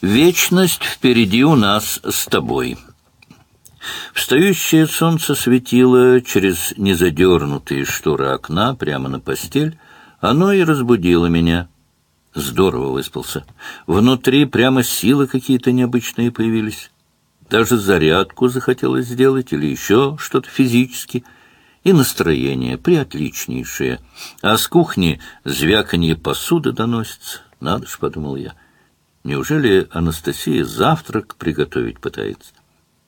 Вечность впереди у нас с тобой. Встающее солнце светило через незадернутые шторы окна прямо на постель. Оно и разбудило меня. Здорово выспался. Внутри прямо силы какие-то необычные появились. Даже зарядку захотелось сделать или еще что-то физически. И настроение приотличнейшее. А с кухни звяканье посуды доносится. Надо ж, подумал я. Неужели Анастасия завтрак приготовить пытается?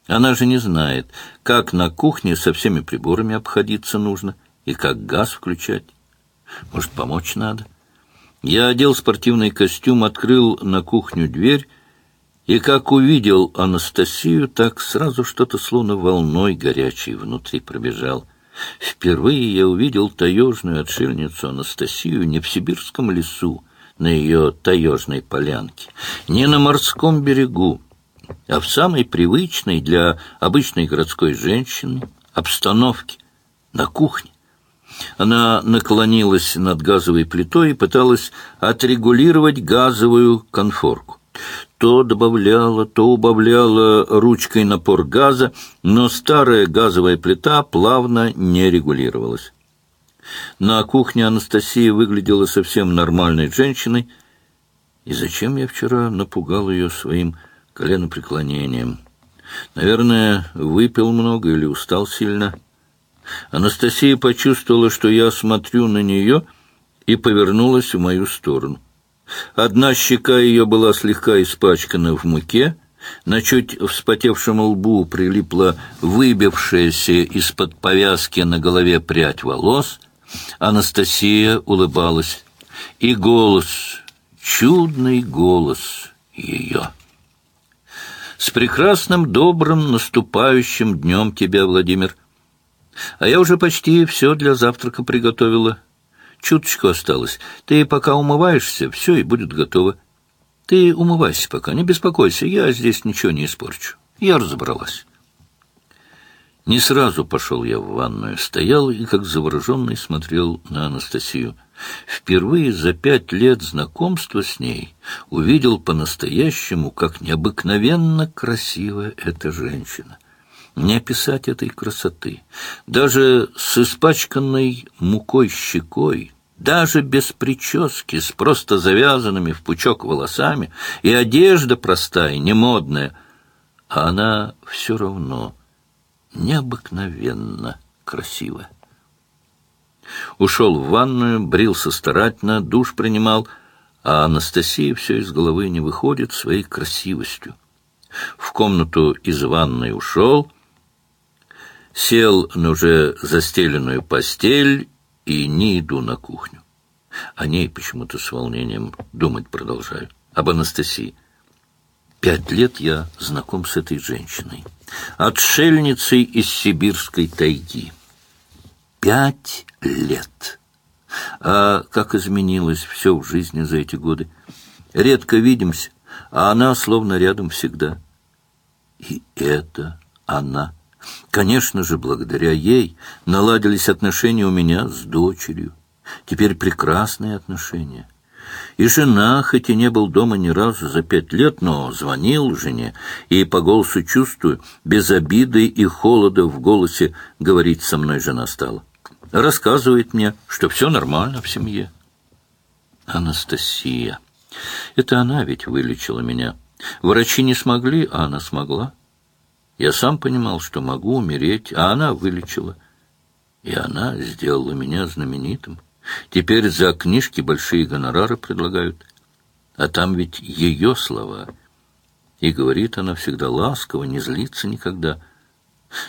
Она же не знает, как на кухне со всеми приборами обходиться нужно и как газ включать. Может, помочь надо? Я одел спортивный костюм, открыл на кухню дверь, и как увидел Анастасию, так сразу что-то словно волной горячей внутри пробежал. Впервые я увидел таежную отшельницу Анастасию не в сибирском лесу, на ее таежной полянке, не на морском берегу, а в самой привычной для обычной городской женщины обстановке, на кухне. Она наклонилась над газовой плитой и пыталась отрегулировать газовую конфорку. То добавляла, то убавляла ручкой напор газа, но старая газовая плита плавно не регулировалась. На кухне Анастасия выглядела совсем нормальной женщиной, и зачем я вчера напугал ее своим коленопреклонением? Наверное, выпил много или устал сильно. Анастасия почувствовала, что я смотрю на нее, и повернулась в мою сторону. Одна щека ее была слегка испачкана в муке, на чуть вспотевшем лбу прилипла выбившаяся из-под повязки на голове прядь волос — Анастасия улыбалась. И голос, чудный голос ее. С прекрасным, добрым, наступающим днем тебя, Владимир. А я уже почти все для завтрака приготовила. Чуточку осталось. Ты пока умываешься, все и будет готово. Ты умывайся пока, не беспокойся, я здесь ничего не испорчу. Я разобралась. Не сразу пошел я в ванную, стоял и, как завороженный, смотрел на Анастасию. Впервые за пять лет знакомства с ней увидел по-настоящему, как необыкновенно красивая эта женщина. Не описать этой красоты. Даже с испачканной мукой щекой, даже без прически, с просто завязанными в пучок волосами, и одежда простая, немодная, а она все равно необыкновенно красиво. Ушел в ванную, брился старательно, душ принимал, а Анастасия все из головы не выходит своей красивостью. В комнату из ванной ушел, сел на уже застеленную постель и не иду на кухню. О ней почему-то с волнением думать продолжаю. Об Анастасии. Пять лет я знаком с этой женщиной отшельницей из сибирской тайги. Пять лет. А как изменилось все в жизни за эти годы. Редко видимся, а она словно рядом всегда. И это она. Конечно же, благодаря ей наладились отношения у меня с дочерью. Теперь прекрасные отношения. И жена, хоть и не был дома ни разу за пять лет, но звонил жене, и по голосу чувствую, без обиды и холода в голосе говорить со мной жена стала. Рассказывает мне, что все нормально в семье. Анастасия. Это она ведь вылечила меня. Врачи не смогли, а она смогла. Я сам понимал, что могу умереть, а она вылечила. И она сделала меня знаменитым. Теперь за книжки большие гонорары предлагают. А там ведь ее слова. И говорит она всегда ласково, не злится никогда.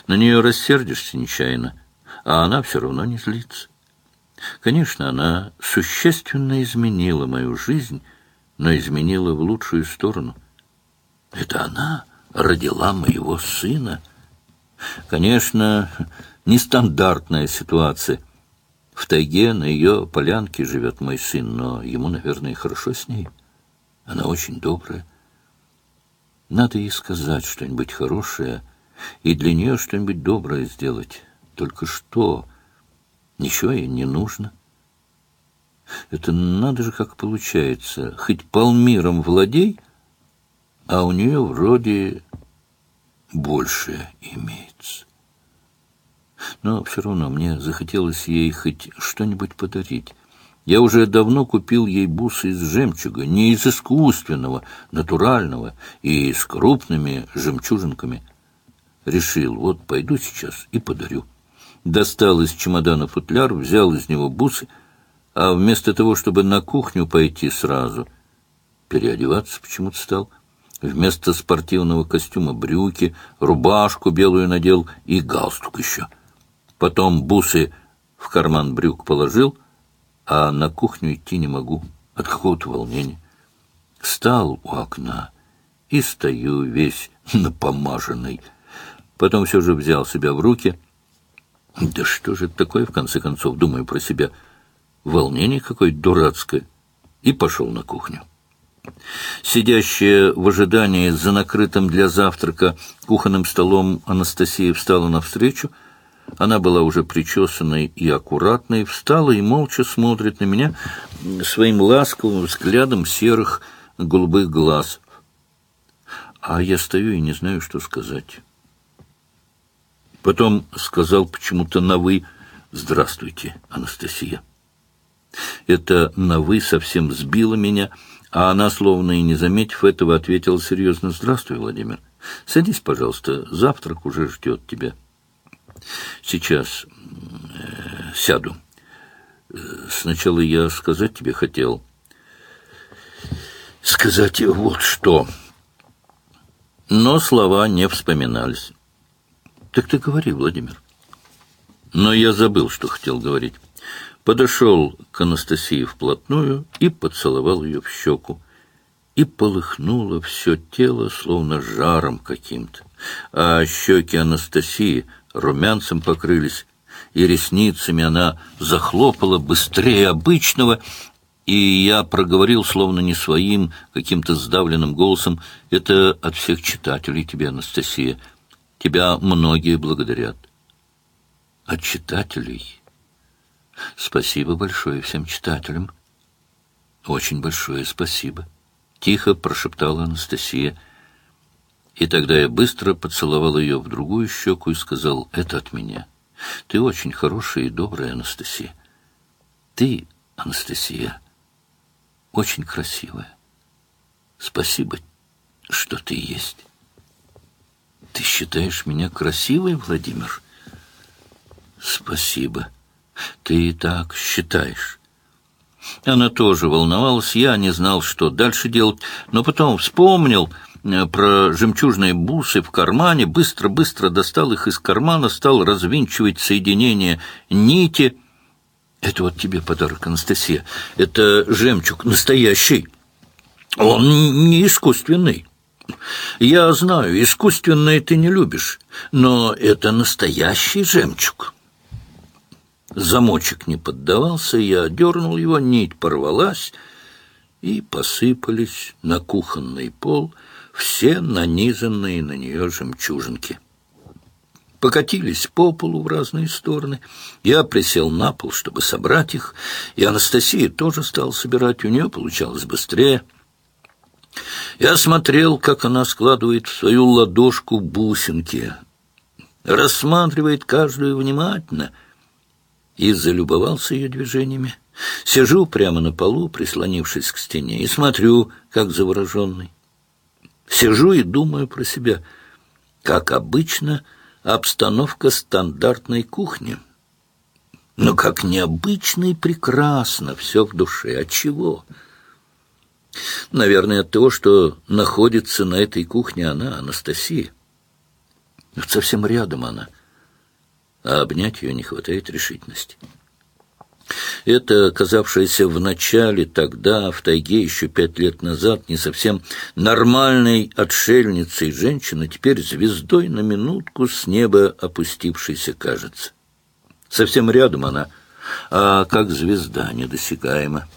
На нее рассердишься нечаянно, а она все равно не злится. Конечно, она существенно изменила мою жизнь, но изменила в лучшую сторону. Это она родила моего сына. Конечно, нестандартная ситуация — в тайге на ее полянке живет мой сын, но ему, наверное, хорошо с ней. Она очень добрая. Надо ей сказать что-нибудь хорошее и для нее что-нибудь доброе сделать. Только что? Ничего ей не нужно. Это надо же как получается. Хоть полмиром владей, а у нее вроде больше имеется. Но все равно мне захотелось ей хоть что-нибудь подарить. Я уже давно купил ей бусы из жемчуга, не из искусственного, натурального и с крупными жемчужинками. Решил, вот пойду сейчас и подарю. Достал из чемодана футляр, взял из него бусы, а вместо того, чтобы на кухню пойти сразу, переодеваться почему-то стал. Вместо спортивного костюма брюки, рубашку белую надел и галстук еще. Потом бусы в карман брюк положил, а на кухню идти не могу от какого-то волнения. Стал у окна и стою весь напомаженный. Потом все же взял себя в руки. Да что же это такое, в конце концов, думаю про себя. Волнение какое-то дурацкое. И пошел на кухню. Сидящая в ожидании за накрытым для завтрака кухонным столом Анастасия встала навстречу. Она была уже причесанной и аккуратной, встала и молча смотрит на меня своим ласковым взглядом серых голубых глаз. А я стою и не знаю, что сказать. Потом сказал почему-то на «вы» «Здравствуйте, Анастасия». Это «на «вы» совсем сбило меня, а она, словно и не заметив этого, ответила серьезно «Здравствуй, Владимир. Садись, пожалуйста, завтрак уже ждет тебя». «Сейчас э, сяду. Сначала я сказать тебе хотел. Сказать вот что». Но слова не вспоминались. Так ты говори, Владимир. Но я забыл, что хотел говорить. Подошел к Анастасии вплотную и поцеловал ее в щеку. И полыхнуло все тело, словно жаром каким-то. А щеки Анастасии румянцем покрылись, и ресницами она захлопала быстрее обычного, и я проговорил, словно не своим, каким-то сдавленным голосом, «Это от всех читателей тебе, Анастасия». Тебя многие благодарят. От читателей. Спасибо большое всем читателям. Очень большое спасибо. Тихо прошептала Анастасия. И тогда я быстро поцеловал ее в другую щеку и сказал, это от меня. Ты очень хорошая и добрая, Анастасия. Ты, Анастасия, очень красивая. Спасибо, что ты есть. Ты считаешь меня красивой, Владимир? Спасибо. Ты и так считаешь. Она тоже волновалась, я не знал, что дальше делать, но потом вспомнил про жемчужные бусы в кармане, быстро-быстро достал их из кармана, стал развинчивать соединение нити. Это вот тебе подарок, Анастасия. Это жемчуг настоящий. Он не искусственный. Я знаю, искусственное ты не любишь, но это настоящий жемчуг. Замочек не поддавался, я дернул его, нить порвалась, и посыпались на кухонный пол все нанизанные на нее жемчужинки. Покатились по полу в разные стороны. Я присел на пол, чтобы собрать их, и Анастасия тоже стала собирать. У нее получалось быстрее — я смотрел, как она складывает в свою ладошку бусинки, рассматривает каждую внимательно и залюбовался ее движениями. Сижу прямо на полу, прислонившись к стене, и смотрю, как завороженный. Сижу и думаю про себя, как обычно, обстановка стандартной кухни. Но как необычно и прекрасно все в душе. От чего? Наверное, от того, что находится на этой кухне она, Анастасия. совсем рядом она. А обнять ее не хватает решительности. Это, казавшаяся в начале, тогда, в тайге, еще пять лет назад, не совсем нормальной отшельницей женщина, теперь звездой на минутку с неба опустившейся кажется. Совсем рядом она, а как звезда недосягаема.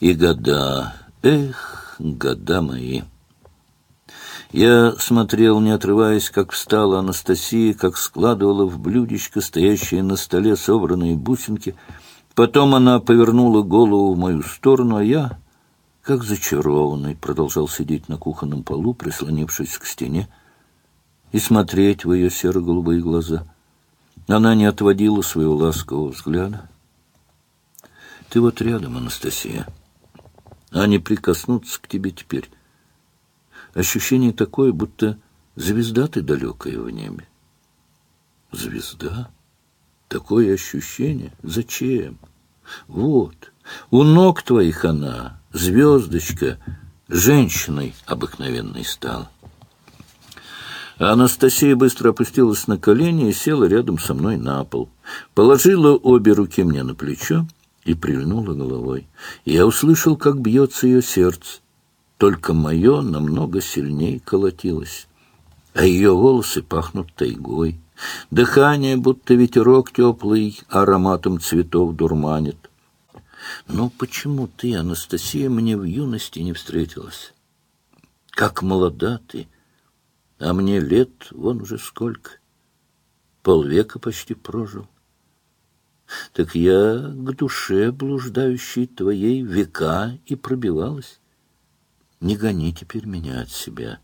И года, эх, года мои. Я смотрел, не отрываясь, как встала Анастасия, как складывала в блюдечко, стоящие на столе собранные бусинки. Потом она повернула голову в мою сторону, а я как зачарованный, продолжал сидеть на кухонном полу, прислонившись к стене, и смотреть в ее серо-голубые глаза. Она не отводила своего ласкового взгляда. «Ты вот рядом, Анастасия, а не прикоснуться к тебе теперь. Ощущение такое, будто звезда ты далекая в небе». «Звезда? Такое ощущение? Зачем? Вот, у ног твоих она, звездочка, женщиной обыкновенной стала». Анастасия быстро опустилась на колени и села рядом со мной на пол. Положила обе руки мне на плечо и прильнула головой. Я услышал, как бьется ее сердце. Только мое намного сильнее колотилось. А ее волосы пахнут тайгой. Дыхание, будто ветерок теплый, ароматом цветов дурманит. Но почему ты, Анастасия, мне в юности не встретилась? Как молода ты! — а мне лет вон уже сколько. Полвека почти прожил. Так я к душе блуждающей твоей века и пробивалась. Не гони теперь меня от себя.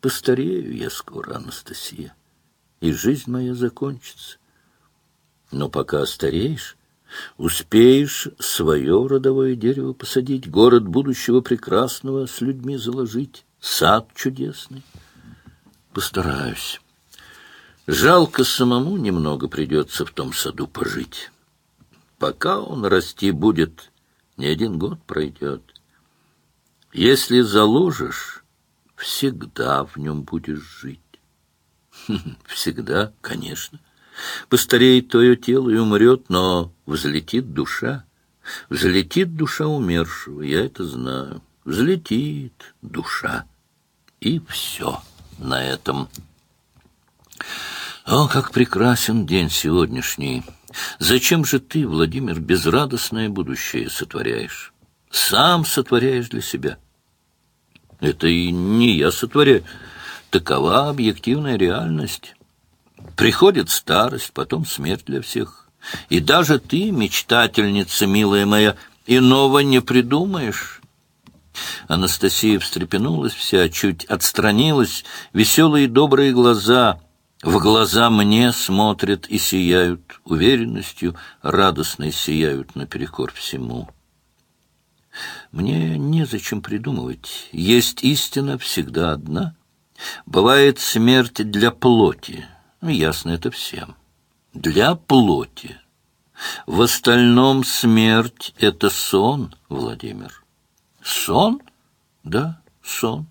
Постарею я скоро, Анастасия, и жизнь моя закончится. Но пока стареешь, успеешь свое родовое дерево посадить, город будущего прекрасного с людьми заложить, сад чудесный. Постараюсь. Жалко самому немного придется в том саду пожить. Пока он расти будет, не один год пройдет. Если заложишь, всегда в нем будешь жить. Всегда, конечно. Постареет твое тело и умрет, но взлетит душа. Взлетит душа умершего, я это знаю. Взлетит душа. И все на этом. О, как прекрасен день сегодняшний! Зачем же ты, Владимир, безрадостное будущее сотворяешь? Сам сотворяешь для себя. Это и не я сотворяю. Такова объективная реальность. Приходит старость, потом смерть для всех. И даже ты, мечтательница, милая моя, иного не придумаешь. Анастасия встрепенулась вся, чуть отстранилась, веселые добрые глаза в глаза мне смотрят и сияют, уверенностью радостной сияют наперекор всему. Мне незачем придумывать, есть истина всегда одна. Бывает смерть для плоти, ну, ясно это всем, для плоти. В остальном смерть — это сон, Владимир. Сон? Да, сон.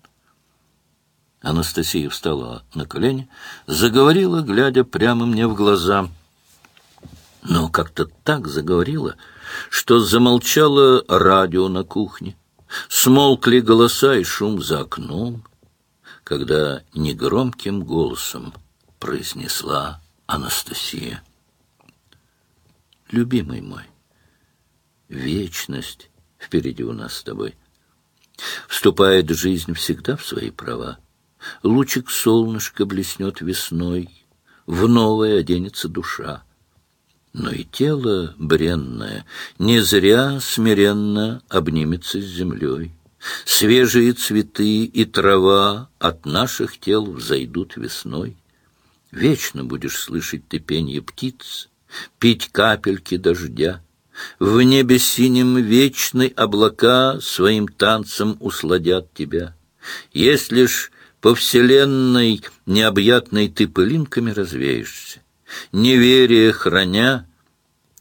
Анастасия встала на колени, заговорила, глядя прямо мне в глаза. Но как-то так заговорила, что замолчало радио на кухне. Смолкли голоса и шум за окном, когда негромким голосом произнесла Анастасия. «Любимый мой, вечность впереди у нас с тобой. Вступает жизнь всегда в свои права. Лучик солнышка блеснет весной, в новое оденется душа. Но и тело бренное не зря смиренно обнимется с землей. Свежие цветы и трава от наших тел взойдут весной. Вечно будешь слышать ты пенье птиц, пить капельки дождя, в небе синим вечной облака своим танцем усладят тебя. Если ж по вселенной необъятной ты пылинками развеешься, неверие храня,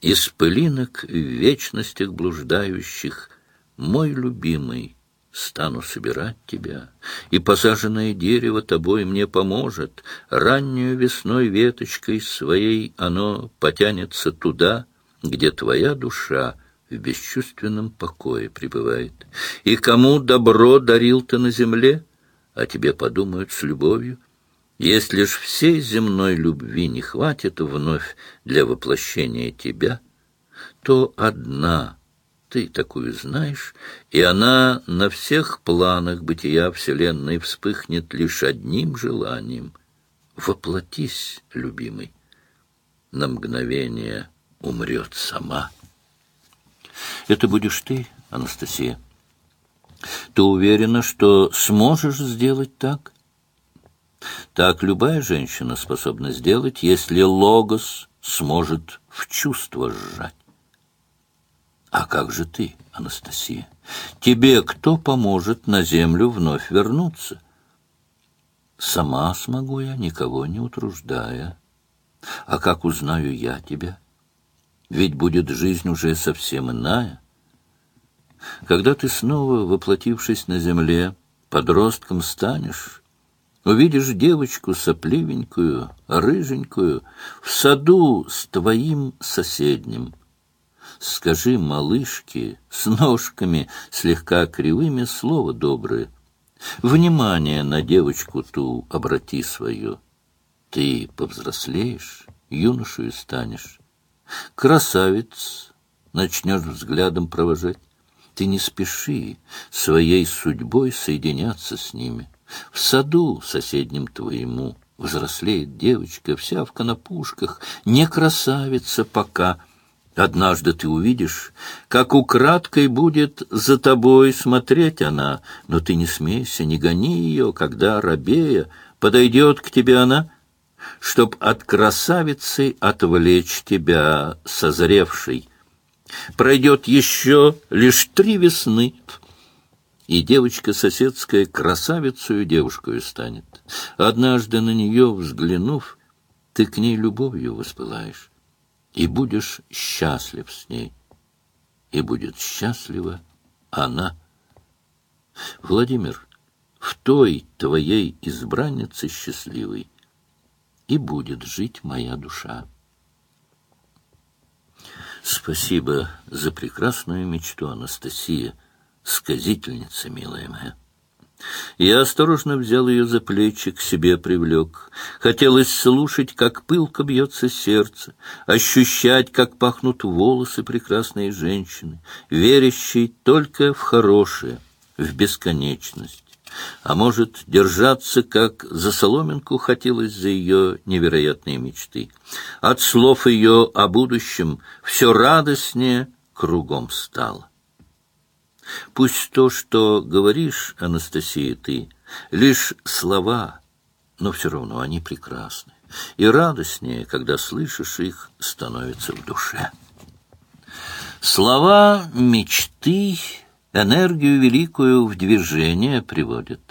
из пылинок в вечностях блуждающих, мой любимый, стану собирать тебя, и посаженное дерево тобой мне поможет, раннюю весной веточкой своей оно потянется туда, где твоя душа в бесчувственном покое пребывает. И кому добро дарил ты на земле, о тебе подумают с любовью. Если ж всей земной любви не хватит вновь для воплощения тебя, то одна ты такую знаешь, и она на всех планах бытия Вселенной вспыхнет лишь одним желанием — воплотись, любимый, на мгновение — умрет сама. Это будешь ты, Анастасия. Ты уверена, что сможешь сделать так? Так любая женщина способна сделать, если логос сможет в чувство сжать. А как же ты, Анастасия? Тебе кто поможет на землю вновь вернуться? Сама смогу я, никого не утруждая. А как узнаю я тебя? Ведь будет жизнь уже совсем иная. Когда ты снова, воплотившись на земле, подростком станешь, увидишь девочку сопливенькую, рыженькую, в саду с твоим соседним. Скажи малышке с ножками, слегка кривыми, слово доброе. Внимание на девочку ту обрати свое. Ты повзрослеешь, юношею станешь. Красавец начнешь взглядом провожать. Ты не спеши своей судьбой соединяться с ними. В саду соседнем твоему взрослеет девочка, вся в конопушках, не красавица пока. Однажды ты увидишь, как украдкой будет за тобой смотреть она, но ты не смейся, не гони ее, когда, рабея, подойдет к тебе она, чтоб от красавицы отвлечь тебя, созревшей. Пройдет еще лишь три весны, и девочка соседская красавицей девушкой станет. Однажды на нее взглянув, ты к ней любовью воспылаешь, и будешь счастлив с ней, и будет счастлива она. Владимир, в той твоей избраннице счастливой и будет жить моя душа. Спасибо за прекрасную мечту, Анастасия, сказительница, милая моя. Я осторожно взял ее за плечи, к себе привлек. Хотелось слушать, как пылко бьется сердце, ощущать, как пахнут волосы прекрасной женщины, верящей только в хорошее, в бесконечность а может, держаться, как за соломинку хотелось за ее невероятные мечты. От слов ее о будущем все радостнее кругом стало. Пусть то, что говоришь, Анастасия, ты, лишь слова, но все равно они прекрасны, и радостнее, когда слышишь их, становится в душе. Слова мечты энергию великую в движение приводит.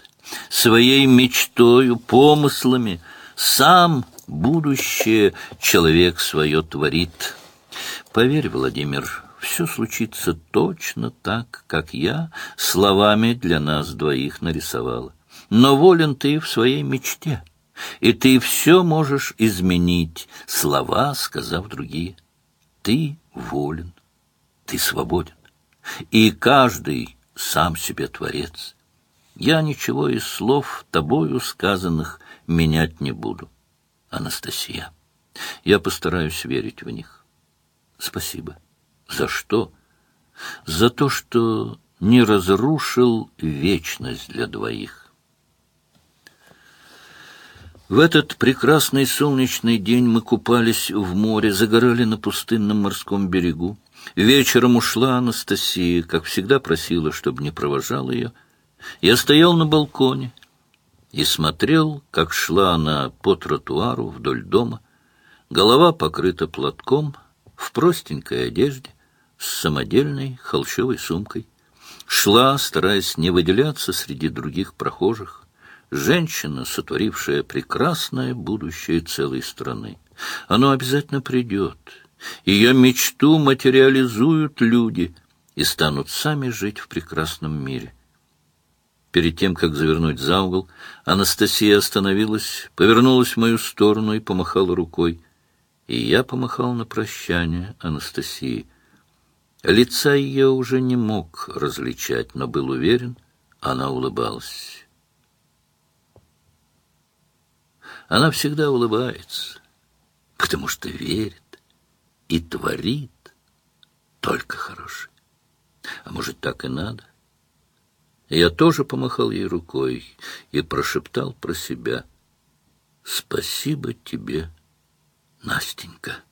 Своей мечтою, помыслами сам будущее человек свое творит. Поверь, Владимир, все случится точно так, как я словами для нас двоих нарисовала. Но волен ты в своей мечте, и ты все можешь изменить, слова сказав другие. Ты волен, ты свободен и каждый сам себе творец. Я ничего из слов тобою сказанных менять не буду. Анастасия, я постараюсь верить в них. Спасибо. За что? За то, что не разрушил вечность для двоих. В этот прекрасный солнечный день мы купались в море, загорали на пустынном морском берегу. Вечером ушла Анастасия, как всегда просила, чтобы не провожал ее. Я стоял на балконе и смотрел, как шла она по тротуару вдоль дома. Голова покрыта платком, в простенькой одежде, самодельной холщовой сумкой. Шла, стараясь не выделяться среди других прохожих. Женщина, сотворившая прекрасное будущее целой страны. Оно обязательно придет, ее мечту материализуют люди и станут сами жить в прекрасном мире. Перед тем, как завернуть за угол, Анастасия остановилась, повернулась в мою сторону и помахала рукой. И я помахал на прощание Анастасии. Лица ее уже не мог различать, но был уверен, она улыбалась. Она всегда улыбается, потому что верит и творит только хорошее. А может, так и надо? Я тоже помахал ей рукой и прошептал про себя. «Спасибо тебе, Настенька».